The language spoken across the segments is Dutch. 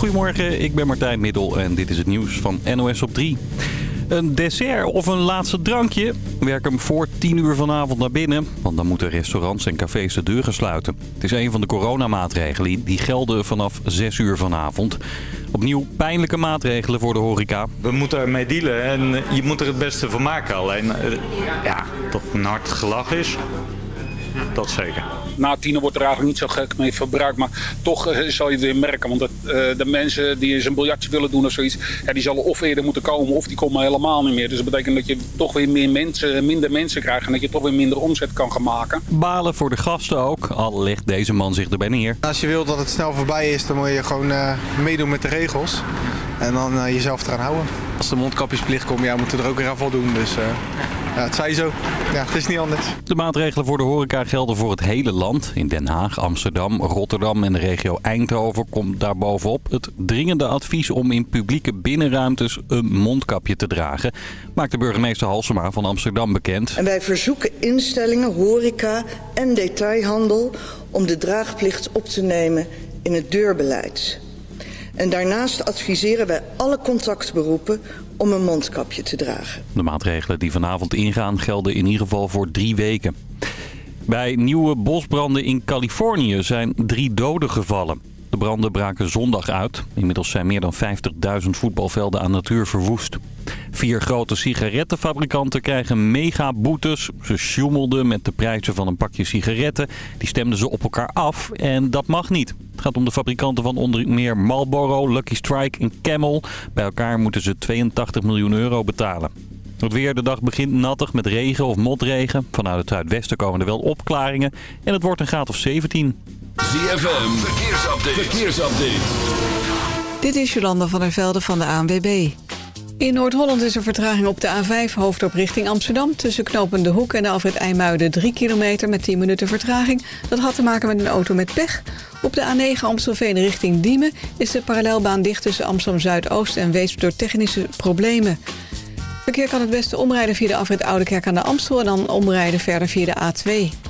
Goedemorgen, ik ben Martijn Middel en dit is het nieuws van NOS op 3. Een dessert of een laatste drankje? Werk hem voor 10 uur vanavond naar binnen, want dan moeten restaurants en cafés de deuren sluiten. Het is een van de coronamaatregelen die gelden vanaf 6 uur vanavond. Opnieuw pijnlijke maatregelen voor de horeca. We moeten ermee dealen en je moet er het beste van maken. Alleen, eh, ja, dat een hard gelach is, dat zeker. Na tienen wordt er eigenlijk niet zo gek mee verbruikt. Maar toch eh, zal je het weer merken. Want het, eh, de mensen die eens een biljartje willen doen of zoiets... Ja, die zullen of eerder moeten komen of die komen helemaal niet meer. Dus dat betekent dat je toch weer meer mensen, minder mensen krijgt... en dat je toch weer minder omzet kan gaan maken. Balen voor de gasten ook, al legt deze man zich erbij neer. Als je wilt dat het snel voorbij is, dan moet je gewoon eh, meedoen met de regels. En dan eh, jezelf eraan houden. Als de mondkapjesplicht komt, ja, moeten we er ook weer aan voldoen. Dus eh, ja, het zij zo. Ja, het is niet anders. De maatregelen voor de horeca gelden voor het hele land. In Den Haag, Amsterdam, Rotterdam en de regio Eindhoven komt daarbovenop het dringende advies om in publieke binnenruimtes een mondkapje te dragen. Maakt de burgemeester Halsema van Amsterdam bekend. En wij verzoeken instellingen, horeca en detailhandel om de draagplicht op te nemen in het deurbeleid. En daarnaast adviseren wij alle contactberoepen om een mondkapje te dragen. De maatregelen die vanavond ingaan gelden in ieder geval voor drie weken. Bij nieuwe bosbranden in Californië zijn drie doden gevallen. De branden braken zondag uit. Inmiddels zijn meer dan 50.000 voetbalvelden aan natuur verwoest. Vier grote sigarettenfabrikanten krijgen mega boetes. Ze sjoemelden met de prijzen van een pakje sigaretten. Die stemden ze op elkaar af en dat mag niet. Het gaat om de fabrikanten van onder meer Marlboro, Lucky Strike en Camel. Bij elkaar moeten ze 82 miljoen euro betalen. Het weer de dag begint nattig met regen of motregen. Vanuit het zuidwesten komen er wel opklaringen. En het wordt een graad of 17. ZFM, verkeersupdate. verkeersupdate. Dit is Jolanda van der Velde van de ANWB. In Noord-Holland is er vertraging op de A5 hoofdop richting Amsterdam... tussen Knopende Hoek en de Alfred IJmuiden 3 kilometer met 10 minuten vertraging. Dat had te maken met een auto met pech. Op de A9 Amstelveen richting Diemen is de parallelbaan dicht tussen Amsterdam-Zuidoost en Weesp door technische problemen. Verkeer kan het beste omrijden via de afrit Oudekerk aan de Amstel... en dan omrijden verder via de A2.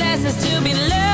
Lessons to be learned,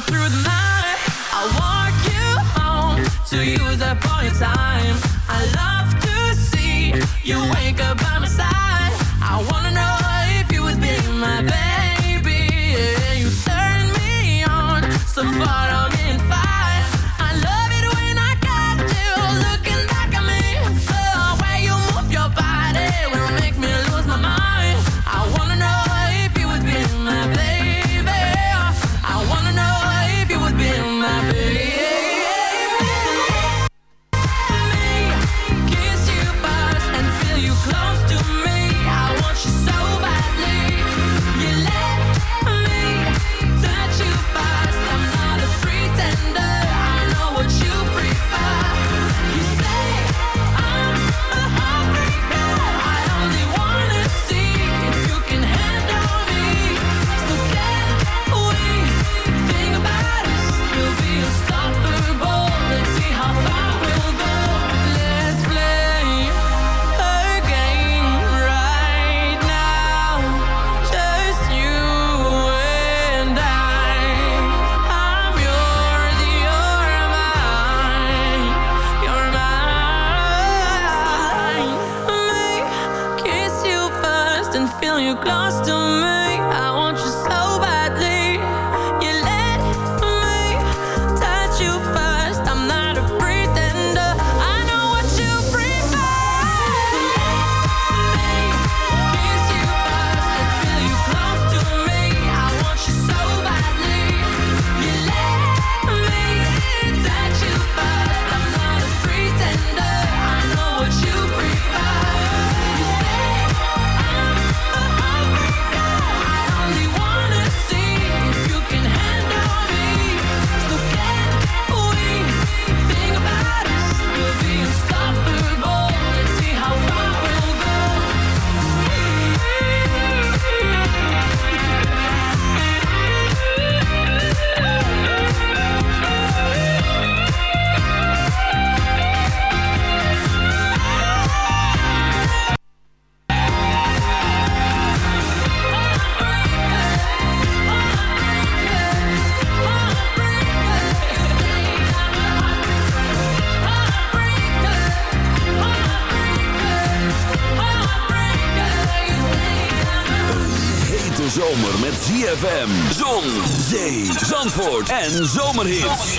through the night. En zomerhits.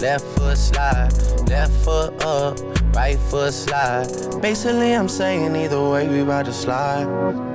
left foot slide, left foot up, right foot slide. Basically, I'm saying either way we about to slide.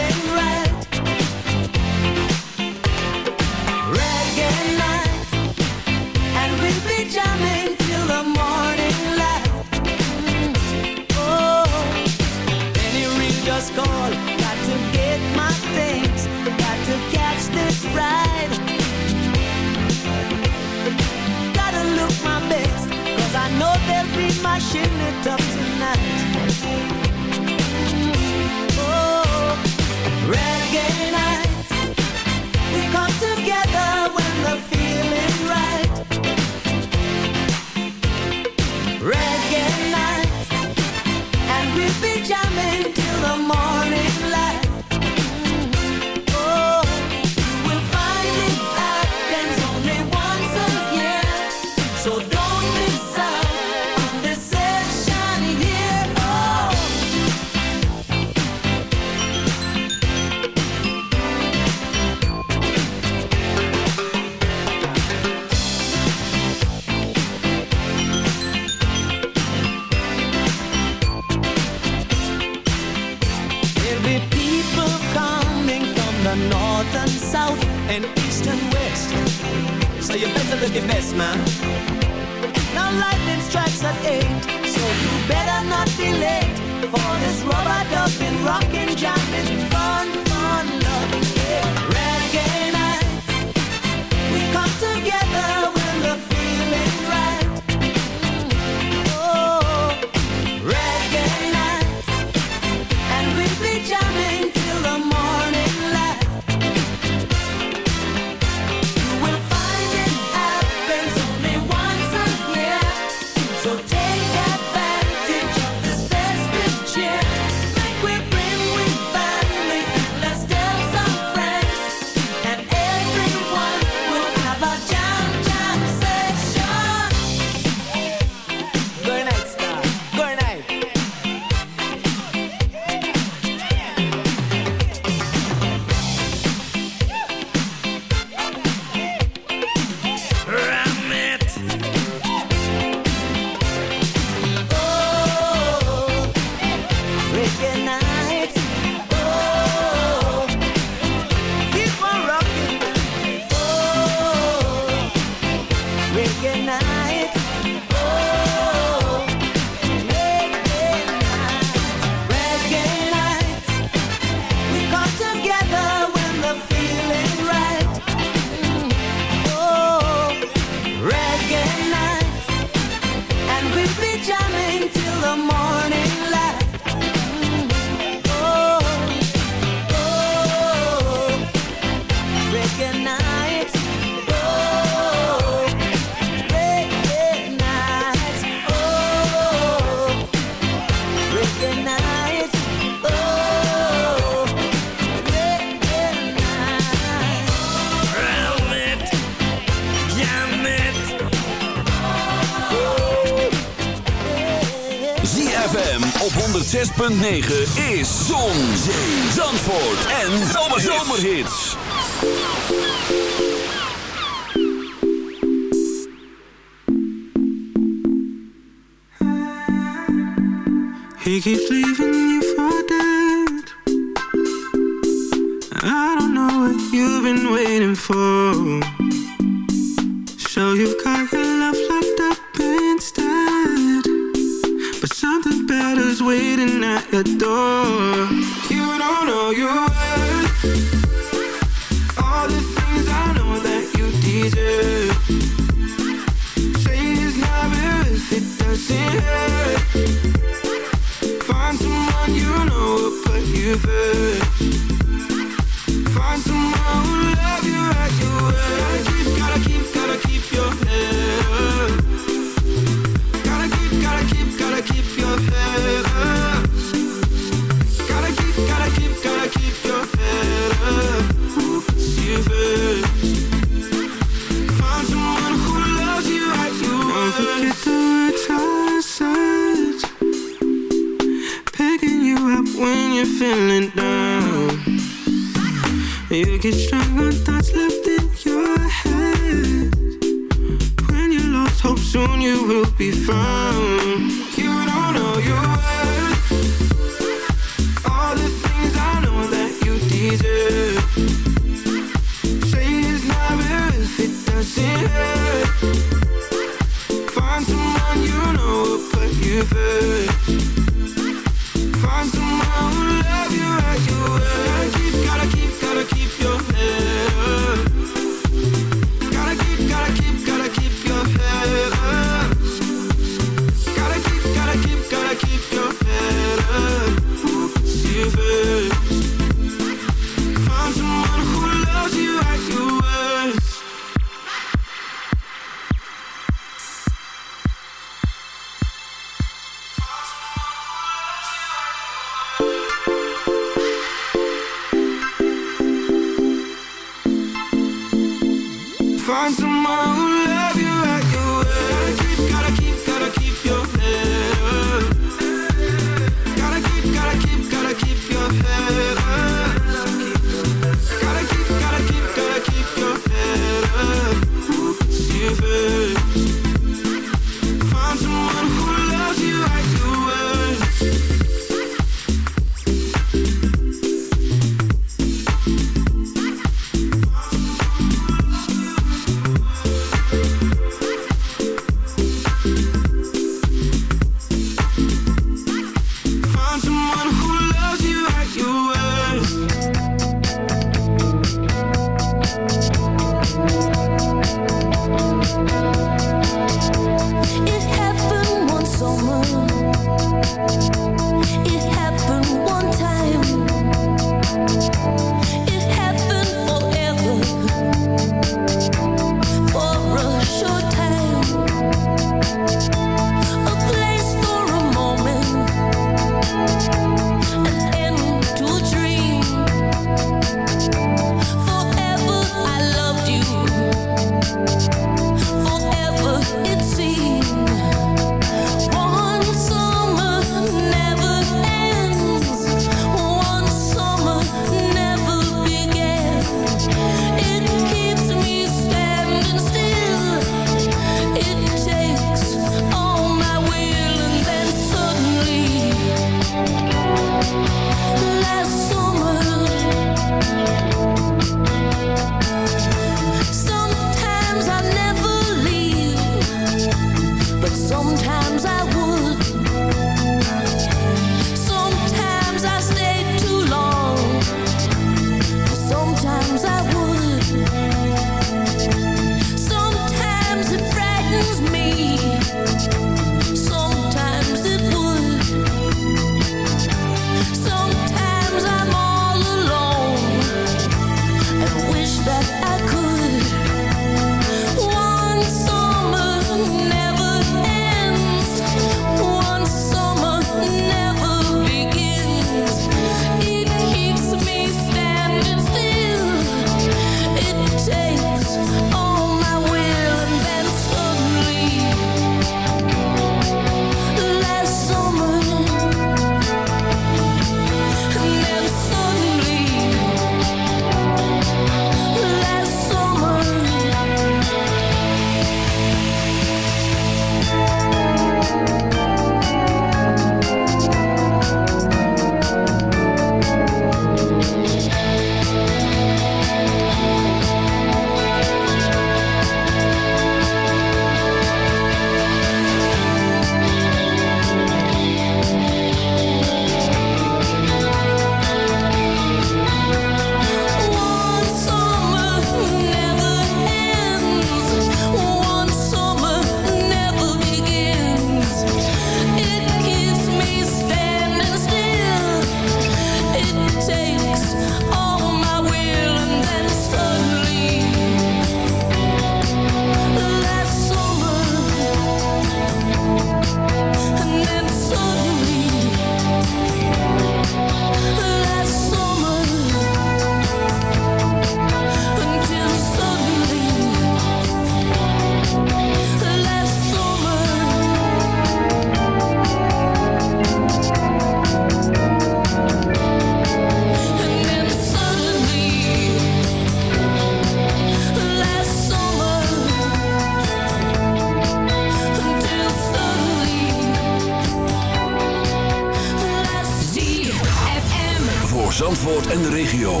Zandvoort en de regio.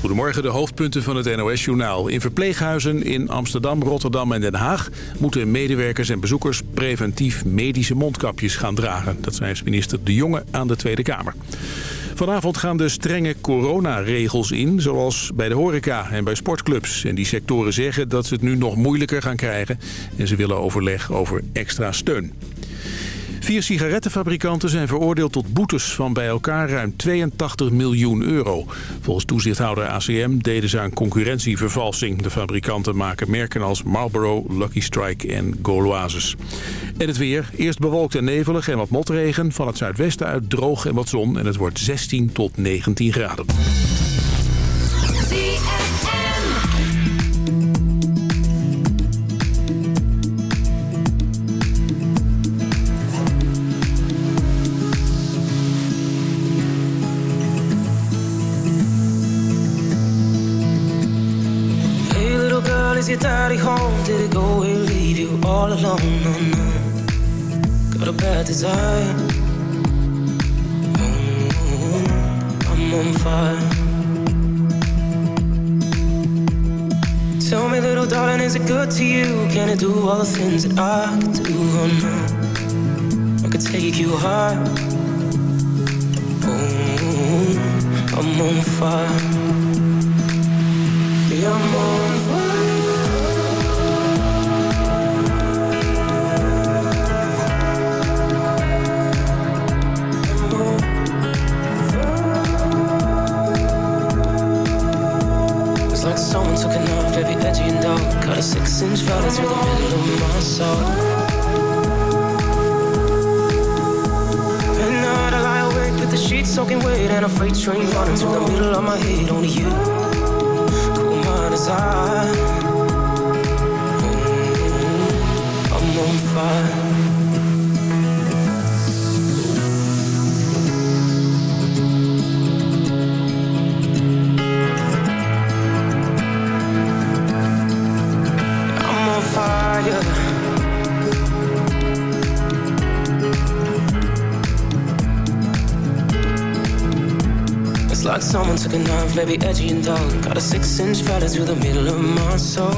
Goedemorgen, de hoofdpunten van het NOS-journaal. In verpleeghuizen in Amsterdam, Rotterdam en Den Haag... moeten medewerkers en bezoekers preventief medische mondkapjes gaan dragen. Dat schrijft minister De Jonge aan de Tweede Kamer. Vanavond gaan de strenge coronaregels in, zoals bij de horeca en bij sportclubs. En die sectoren zeggen dat ze het nu nog moeilijker gaan krijgen... en ze willen overleg over extra steun. Vier sigarettenfabrikanten zijn veroordeeld tot boetes van bij elkaar ruim 82 miljoen euro. Volgens toezichthouder ACM deden ze aan concurrentievervalsing. De fabrikanten maken merken als Marlboro, Lucky Strike en Gauloises. En het weer. Eerst bewolkt en nevelig en wat motregen. Van het zuidwesten uit droog en wat zon. En het wordt 16 tot 19 graden. Your daddy home? Did it go and leave you all alone? No, no. Got a bad desire. Oh, I'm on fire. Tell me, little darling, is it good to you? Can it do all the things that I can do? Oh no, I could take you high. Oh, I'm on fire. Yeah, I'm on someone took a knife, very edgy and dark. Cut a six inch valley through the middle of my soul. At night, I lie awake with the sheets soaking wet and a freight train running through the middle of my head. Only you, cool mind as I. I'm on fire. Like someone took a knife, very edgy and dull. Got a six inch fella through the middle of my soul.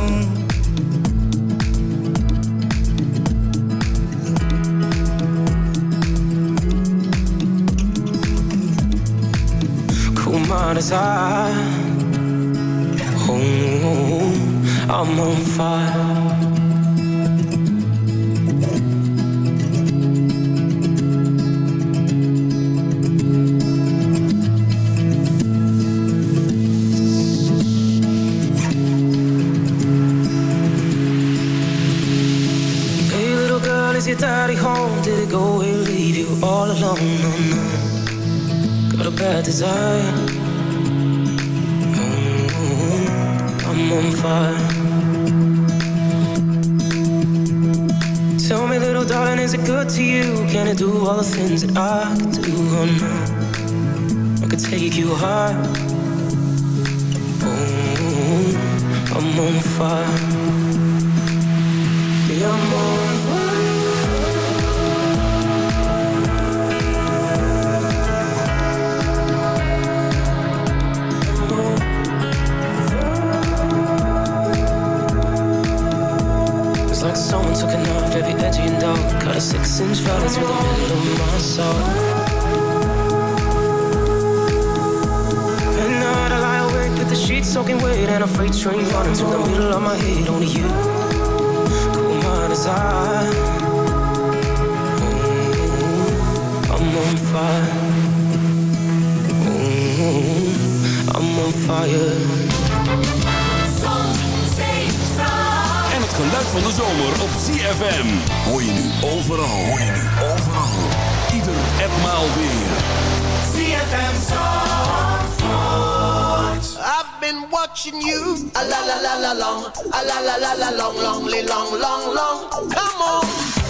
Cool as I. Oh, I'm on fire. A bad. Oh, I'm on fire. Tell me, little darling, is it good to you? Can it do all the things that I can do? Oh no, I could take you high. Oh, I'm on fire. Van de zomer op CFM. Hoor je nu overal, hoor je nu overal. Ieder en maal weer. CFM Zandvoort. I've been watching you. A la la la la long. A la la la la long, long, long, long, long. Come on.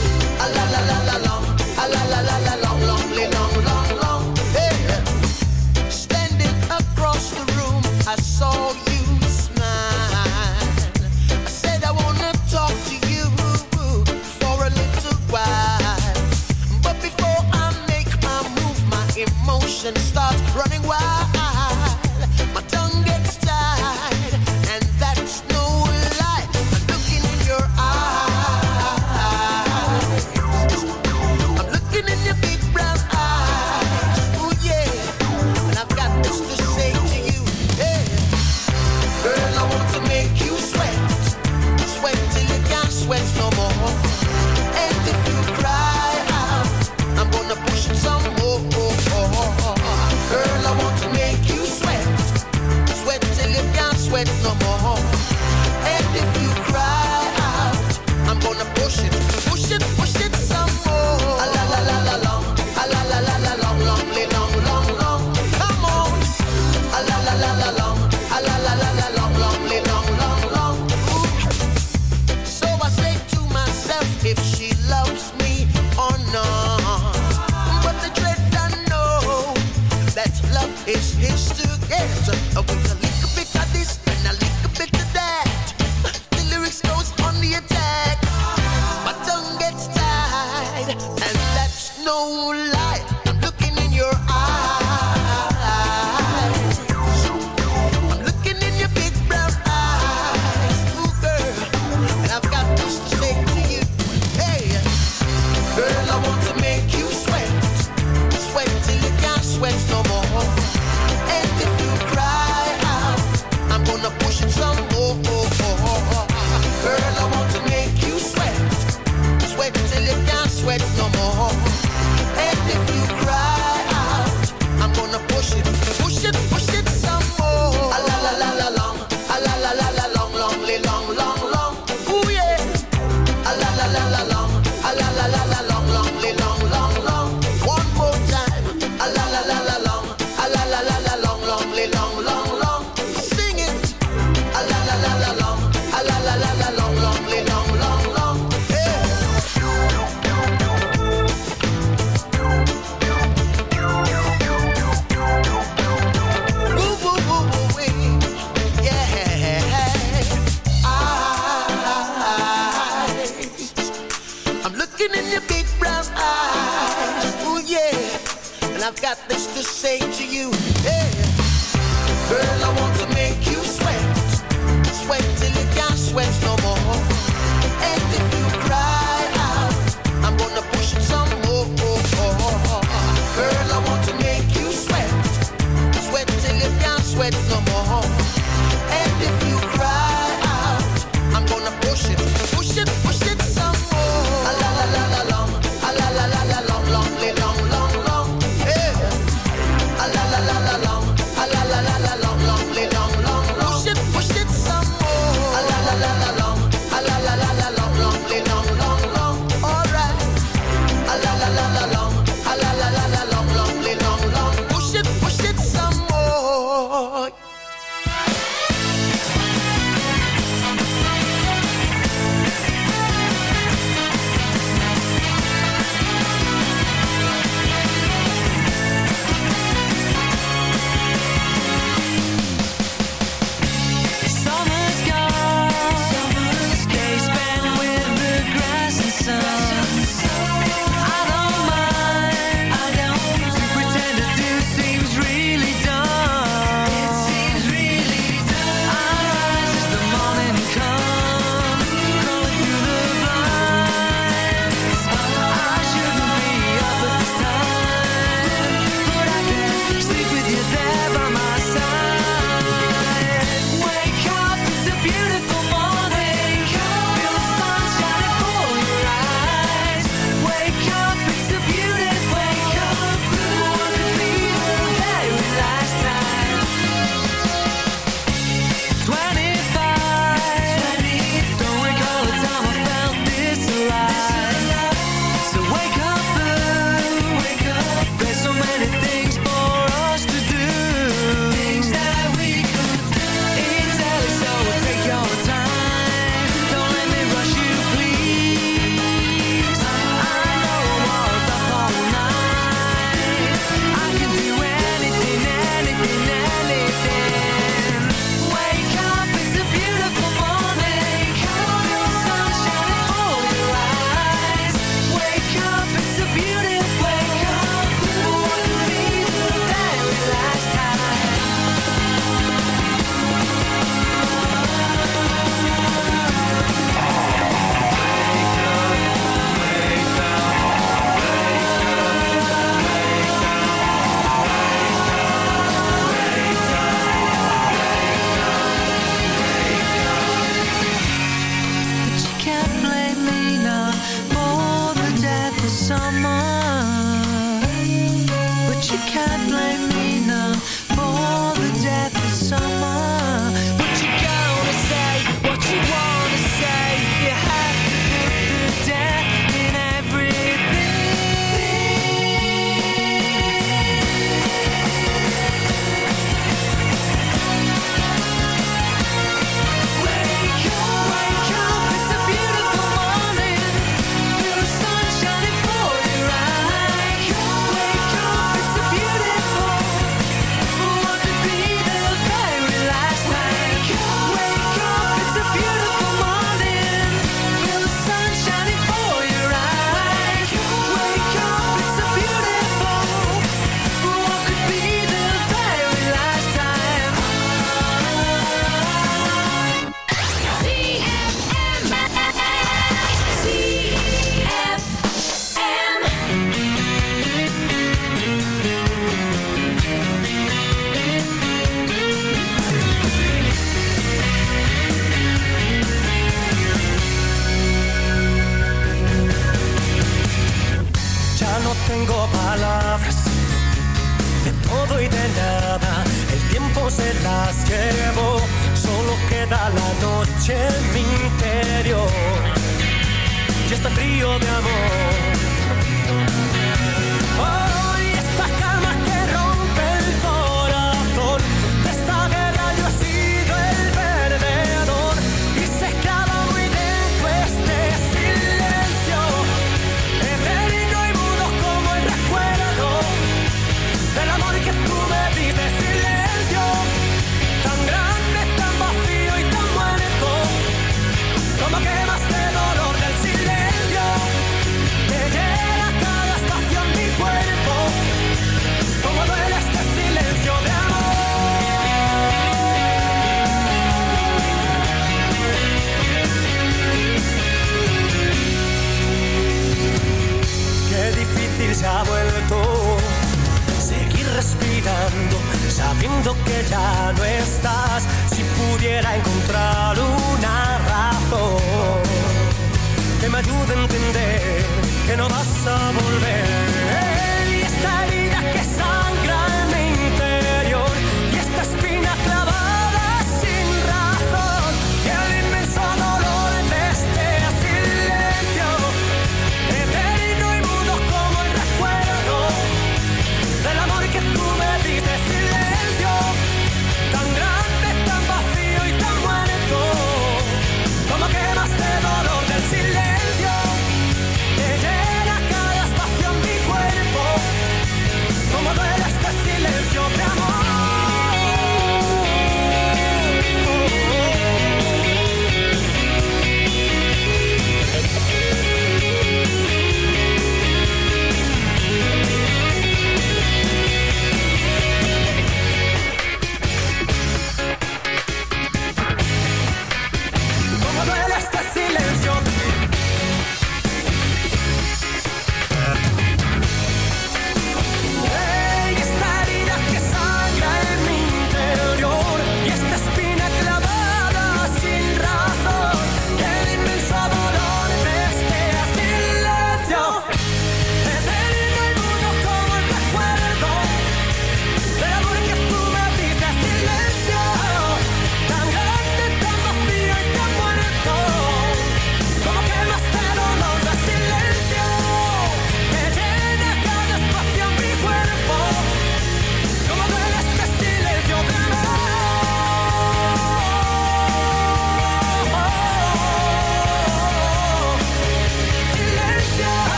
I've got this to say to you. Yeah. Girl, I want to make you sweat. Sweat till you can't sweat no more. And if you cry out, I'm gonna push it some more. Girl, I want to make you sweat. Sweat till you can't sweat no more.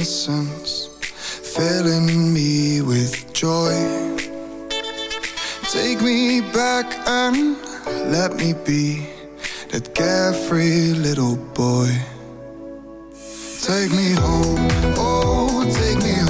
innocence filling me with joy. Take me back and let me be that carefree little boy. Take me home, oh, take me home.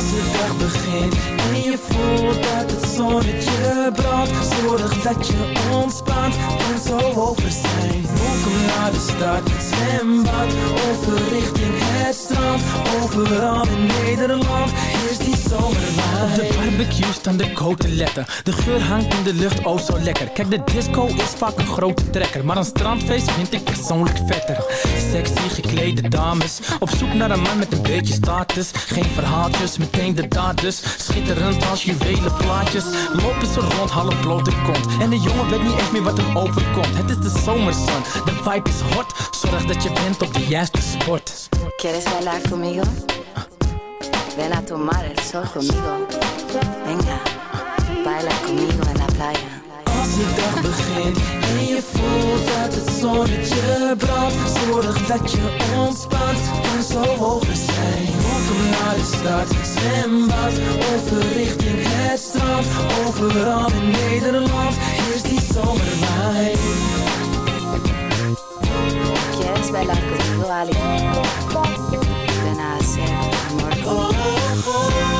Als de dag begint. En je voelt dat het zonnetje brandt. Zorg dat je ontspant en zo over zijn. Welkom naar de stad, zwembad Overrichting het strand. Overal in Nederland is die zomerwijn Op de barbecue staan de koteletten De geur hangt in de lucht, oh zo lekker. Kijk, de disco is vaak een grote trekker. Maar een strandfeest vind ik persoonlijk vetter. Sexy geklede dames Op zoek naar een man met een beetje status. Geen verhaaltjes, meteen de daders Schitterend als juwelen plaatjes Lopen ze rond, half blote kont En de jongen weet niet eens meer wat hem overkomt Het is de zomerzon, de vibe is hot Zorg dat je bent op de juiste spot ¿Quieres bailar conmigo? Ven a tomar el sol conmigo. Venga, baila conmigo en la playa. Als de dag begint. En je voelt dat het zonnetje brandt. Zorg dat je ontspant. En zo over zijn. Welkom naar de stad, zwembad. Overrichting het strand. Overal in Nederland. Is die zomerwijn. ¿Quieres bailar conmigo, Ali? Ven a hacer amor